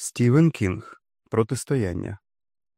Стівен Кінг Протистояння.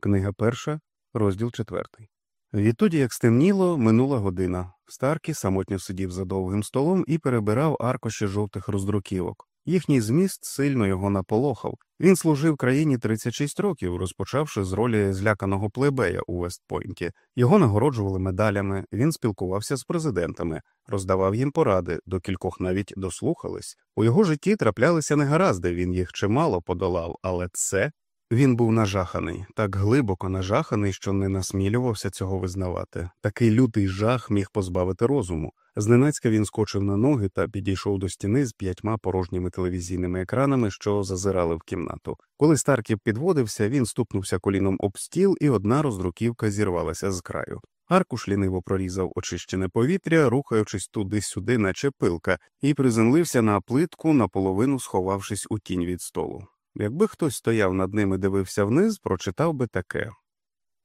Книга перша, розділ четвертий. Відтоді, як стемніло, минула година. Старкі самотньо сидів за довгим столом і перебирав аркоші жовтих роздруківок. Їхній зміст сильно його наполохав. Він служив країні 36 років, розпочавши з ролі зляканого плебея у Вестпойнті. Його нагороджували медалями, він спілкувався з президентами, роздавав їм поради, до кількох навіть дослухались. У його житті траплялися негаразди, він їх чимало подолав, але це він був нажаханий, так глибоко нажаханий, що не насмілювався цього визнавати. Такий лютий жах міг позбавити розуму. Зненацька він скочив на ноги та підійшов до стіни з п'ятьма порожніми телевізійними екранами, що зазирали в кімнату. Коли Старків підводився, він стукнувся коліном об стіл, і одна роздруківка зірвалася з краю. Аркуш ліниво прорізав очищене повітря, рухаючись туди-сюди, наче пилка, і приземлився на плитку, наполовину сховавшись у тінь від столу. Якби хтось стояв над ним і дивився вниз, прочитав би таке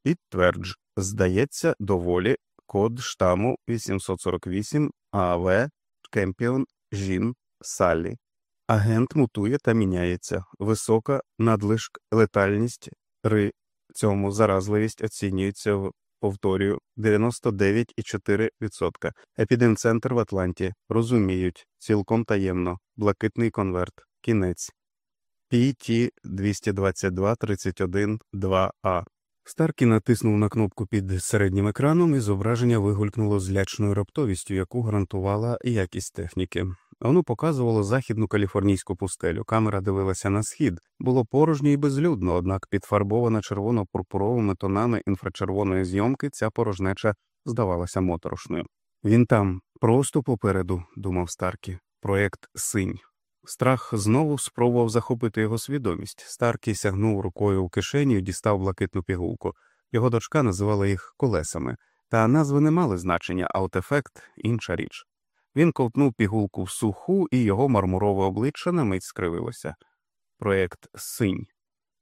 Підтвердж, здається, доволі код штаму 848 АВ Кемпіон Жін Саллі. Агент мутує та міняється. Висока надлишк летальність при цьому заразливість оцінюється в повторюю 99,4%. Епідемцентр в Атланті розуміють цілком таємно, блакитний конверт, кінець. PT 222 31 2A. Старкі натиснув на кнопку під середнім екраном, і зображення вигулькнуло з лячною раптовістю, яку гарантувала якість техніки. Воно показувало західну каліфорнійську пустелю. Камера дивилася на схід, було порожньо і безлюдно, однак підфарбована червоно-пурпуровими тонами інфрачервоної зйомки ця порожнеча здавалася моторошною. Він там, просто попереду, думав Старкі, проєкт Синь. Страх знову спробував захопити його свідомість. Старкий сягнув рукою у кишеню і дістав блакитну пігулку. Його дочка називала їх колесами, та назви не мали значення, а от ефект інша річ. Він ковтнув пігулку в суху, і його мармурове обличчя на мить скривилося. Проєкт Синь.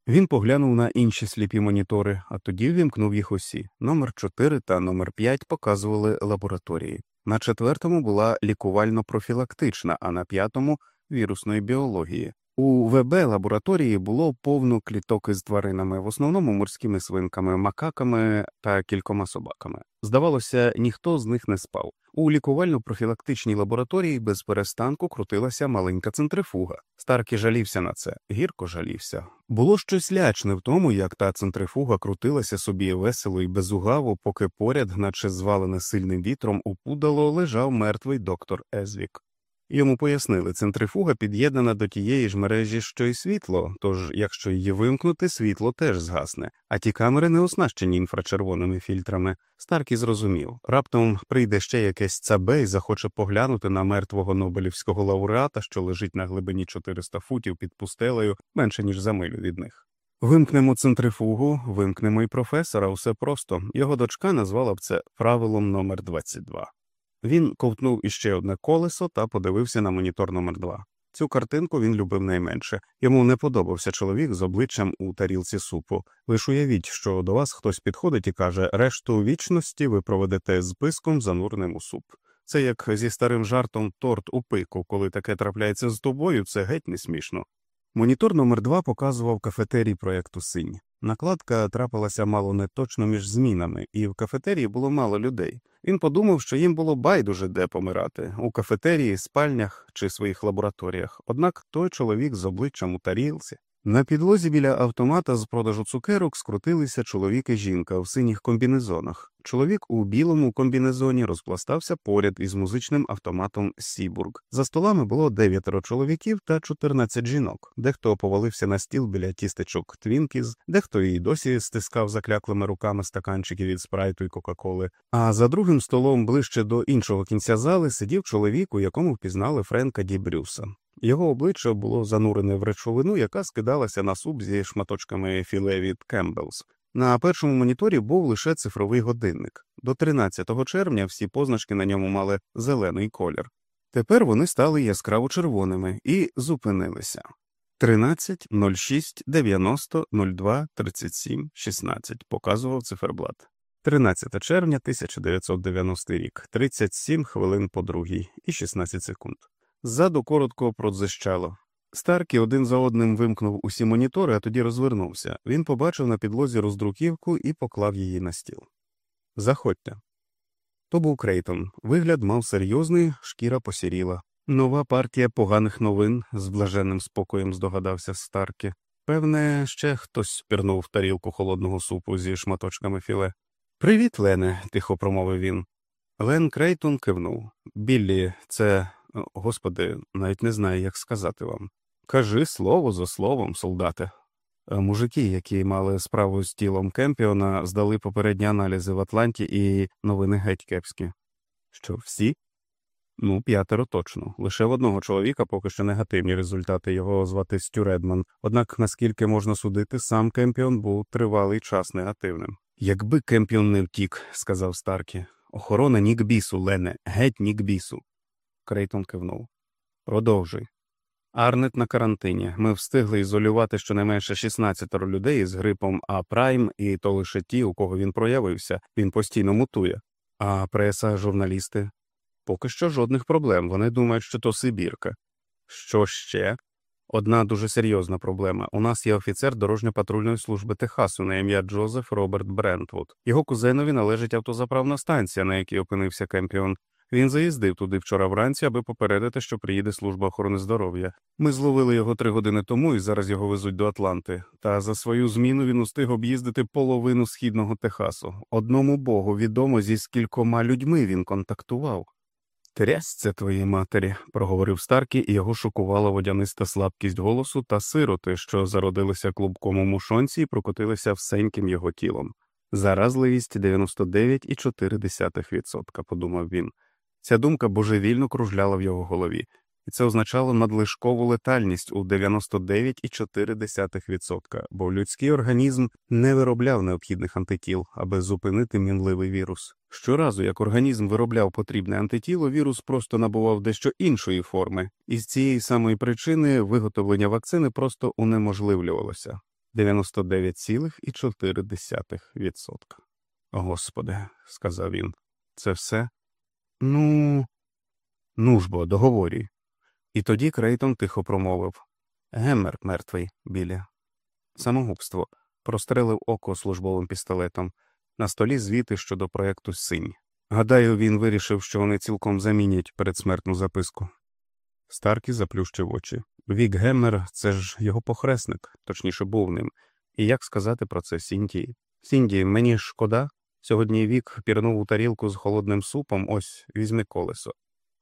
Він поглянув на інші сліпі монітори, а тоді вімкнув їх усі. Номер 4 та номер 5 показували лабораторії. На четвертому була лікувально-профілактична, а на п'ятому вірусної біології. У ВБ лабораторії було повно кліток із тваринами, в основному морськими свинками, макаками та кількома собаками. Здавалося, ніхто з них не спав. У лікувально-профілактичній лабораторії без перестанку крутилася маленька центрифуга. Старкі жалівся на це, гірко жалівся. Було щось лячне в тому, як та центрифуга крутилася собі весело і безугаво, поки поряд, наче звалене сильним вітром, упудало лежав мертвий доктор Езвік. Йому пояснили, центрифуга під'єднана до тієї ж мережі, що й світло, тож, якщо її вимкнути, світло теж згасне, а ті камери не оснащені інфрачервоними фільтрами. Старкі зрозумів. Раптом прийде ще якесь цабе і захоче поглянути на мертвого Нобелівського лауреата, що лежить на глибині 400 футів під пустелею, менше ніж за милю від них. Вимкнемо центрифугу, вимкнемо і професора, усе просто. Його дочка назвала б це правилом номер 22 він ковтнув іще одне колесо та подивився на монітор номер 2 Цю картинку він любив найменше. Йому не подобався чоловік з обличчям у тарілці супу. Лиш уявіть, що до вас хтось підходить і каже, решту вічності ви проведете з занурним у суп. Це як зі старим жартом торт у пику, коли таке трапляється з тобою, це геть не смішно. Монітор номер 2 показував кафетерій проєкту Синь. Накладка трапилася мало не точно між змінами, і в кафетерії було мало людей. Він подумав, що їм було байдуже де помирати у кафетерії, спальнях чи своїх лабораторіях. Однак той чоловік з обличчям у тарілці на підлозі біля автомата з продажу цукерок скрутилися чоловік і жінка в синіх комбінезонах. Чоловік у білому комбінезоні розпластався поряд із музичним автоматом Сібург. За столами було дев'ятеро чоловіків та чотирнадцять жінок. Дехто повалився на стіл біля тістечок Твінкіз, дехто і досі стискав закляклими руками стаканчики від спрайту і Кока-Коли. А за другим столом, ближче до іншого кінця зали, сидів чоловік, у якому впізнали Френка Ді Брюса. Його обличчя було занурене в речовину, яка скидалася на суп зі шматочками філе від Campbell's. На першому моніторі був лише цифровий годинник. До 13 червня всі позначки на ньому мали зелений колір. Тепер вони стали яскраво червоними і зупинилися. 13, 06, 90, 02, 37, 16 показував циферблат. 13 червня 1990 рік, 37 хвилин по другій і 16 секунд. Ззаду коротко продзищало. Старкі один за одним вимкнув усі монітори, а тоді розвернувся. Він побачив на підлозі роздруківку і поклав її на стіл. Заходьте. То був Крейтон. Вигляд мав серйозний, шкіра посіріла. Нова партія поганих новин з блаженним спокоєм здогадався Старкі. Певне, ще хтось спірнув тарілку холодного супу зі шматочками філе. Привіт, Лене, тихо промовив він. Лен Крейтон кивнув. Біллі, це. Господи, навіть не знаю, як сказати вам. Кажи слово за словом, солдате. Мужики, які мали справу з тілом Кемпіона, здали попередні аналізи в Атланті і новини геть кепські. Що всі? Ну, п'ятеро точно. Лише в одного чоловіка поки що негативні результати його звати Стю Редман. Однак, наскільки можна судити, сам Кемпіон був тривалий час негативним. Якби Кемпіон не втік, сказав Старкі. Охорона нікбісу, Лене, геть нікбісу. Крейтон кивнув. Продовжуй. Арнет на карантині. Ми встигли ізолювати щонайменше 16 людей з грипом А Прайм, і то лише ті, у кого він проявився, він постійно мутує. А преса, журналісти Поки що жодних проблем. Вони думають, що то Сибірка. Що ще? Одна дуже серйозна проблема. У нас є офіцер дорожньо-патрульної служби Техасу на ім'я Джозеф Роберт Брентвуд. Його кузенові належить автозаправна станція, на якій опинився Кемпіон. Він заїздив туди вчора вранці, аби попередити, що приїде служба охорони здоров'я. Ми зловили його три години тому і зараз його везуть до Атланти. Та за свою зміну він устиг об'їздити половину східного Техасу. Одному богу відомо зі скількома людьми він контактував. Трясця твоїй матері, проговорив Старкі, і його шокувала водяниста слабкість голосу та сироти, що зародилися клубком у мушонці і прокотилися всеньким його тілом. Заразливість 99,4%, подумав він. Ця думка божевільно кружляла в його голові, і це означало надлишкову летальність у 99,4%, бо людський організм не виробляв необхідних антитіл, аби зупинити мінливий вірус. Щоразу, як організм виробляв потрібне антитіло, вірус просто набував дещо іншої форми, і з цієї самої причини виготовлення вакцини просто унеможливлювалося 99,4%. Господи, сказав він, це все? Ну, ну ж бо, договорі. І тоді Крейтон тихо промовив Геммер мертвий, біля. Самогубство. Прострелив око службовим пістолетом. На столі звіти щодо проекту Синь. Гадаю, він вирішив, що вони цілком замінять передсмертну записку. Старкі заплющив очі. Вік Геммер це ж його похресник, точніше, був ним. І як сказати про це Сінтії? Сінді, мені шкода. Сьогодні вік пірнув у тарілку з холодним супом, ось візьми колесо.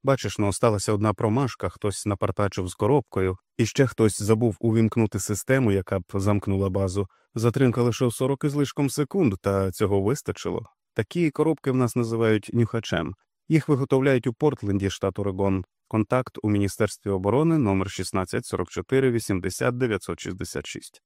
Бачиш, ну сталася одна промашка, хтось напартачив з коробкою, і ще хтось забув увімкнути систему, яка б замкнула базу. Затримка лише в 40 із лишком секунд, та цього вистачило. Такі коробки в нас називають нюхачем. Їх виготовляють у Портленді, штат Орегон. Контакт у Міністерстві оборони номер 1644 80 966.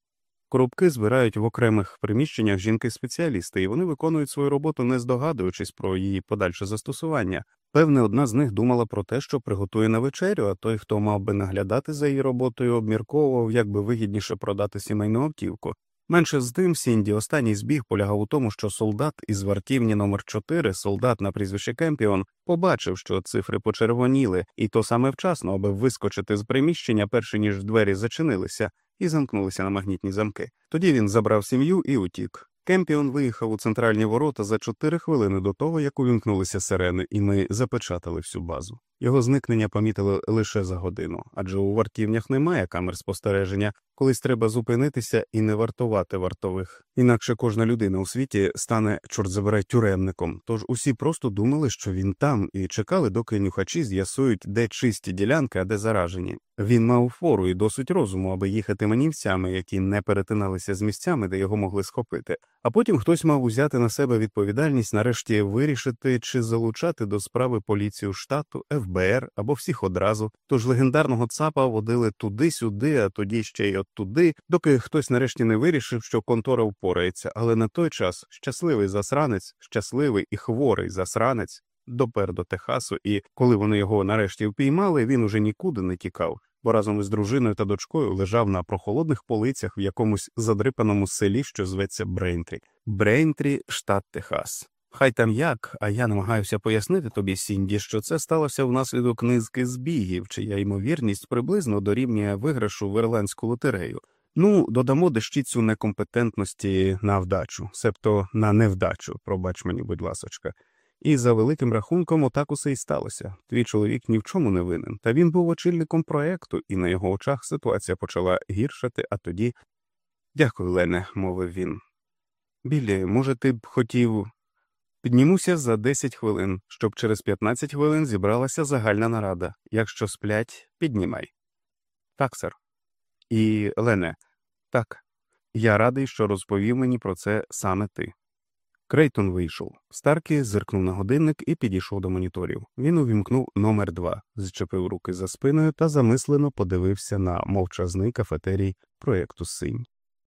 Коробки збирають в окремих приміщеннях жінки-спеціалісти, і вони виконують свою роботу, не здогадуючись про її подальше застосування. Певне, одна з них думала про те, що приготує на вечерю, а той, хто мав би наглядати за її роботою, обмірковував, як би вигідніше продати сімейну автівку. Менше з тим, Сінді, останній збіг полягав у тому, що солдат із вартівні номер 4 солдат на прізвище Кемпіон, побачив, що цифри почервоніли, і то саме вчасно, аби вискочити з приміщення, перше ніж двері зачинилися, і замкнулися на магнітні замки. Тоді він забрав сім'ю і утік. Кемпіон виїхав у центральні ворота за чотири хвилини до того, як увімкнулися сирени, і ми запечатали всю базу. Його зникнення помітили лише за годину, адже у вартівнях немає камер спостереження, колись треба зупинитися і не вартувати вартових. Інакше кожна людина у світі стане, чорт забирай, тюремником. Тож усі просто думали, що він там, і чекали, доки нюхачі з'ясують, де чисті ділянки, а де заражені. Він мав фору і досить розуму, аби їхати манівцями, які не перетиналися з місцями, де його могли схопити. А потім хтось мав узяти на себе відповідальність, нарешті вирішити чи залучати до справи поліцію штату, ФБР або всіх одразу. Тож легендарного ЦАПа водили туди-сюди, а тоді ще й от туди, доки хтось нарешті не вирішив, що контора впорається. Але на той час щасливий засранець, щасливий і хворий засранець допер до Техасу, і коли вони його нарешті впіймали, він уже нікуди не тікав бо разом із дружиною та дочкою лежав на прохолодних полицях в якомусь задрипаному селі, що зветься Брейнтрі. Брейнтрі, штат Техас. Хай там як, а я намагаюся пояснити тобі, Сінді, що це сталося внаслідок низки збігів, чия ймовірність приблизно дорівнює виграшу в ірландську лотерею. Ну, додамо дещицю некомпетентності на вдачу, себто на невдачу, пробач мені, будь ласочка. І за великим рахунком отак усе й сталося. Твій чоловік ні в чому не винен, та він був очільником проекту, і на його очах ситуація почала гіршати, а тоді. Дякую, Лене, мовив він. Білі, може, ти б хотів. Піднімуся за 10 хвилин, щоб через 15 хвилин зібралася загальна нарада. Якщо сплять, піднімай. Так, сер. І, Лене, так. Я радий, що розповів мені про це саме ти. Крейтон вийшов. Старкі зиркнув на годинник і підійшов до моніторів. Він увімкнув номер два, зчепив руки за спиною та замислено подивився на мовчазний кафетерій проєкту Синь.